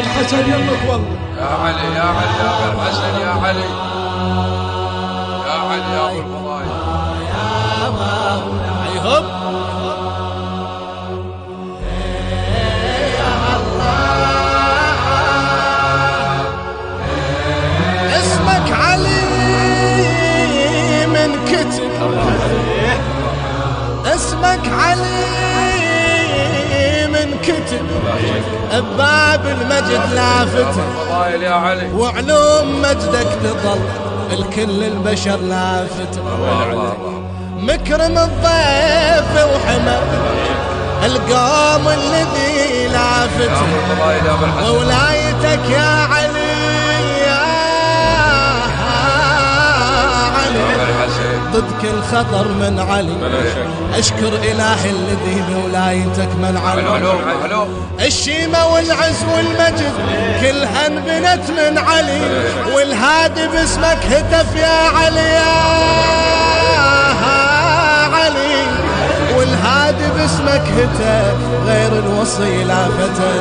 الحسن يمك والله. يا علي يا علي يا ابو الحسن يا علي. يا علي يا أبو الفضايل علي من كتب. اسمك علي كتب بباب المجد علي. وعلوم مجدك تظل الكل البشر الله مكرم الضيف وحمد القوم الذي الحسن وولايتك يا ضد كل خطر من علي. أشكر إلهي الذي بولايتك من علي. الشيمة والعز والمجد كلها انبنت من علي. والهادي باسمك هتف يا علي يا علي. والهادي باسمك هتف غير الوصي لا فتى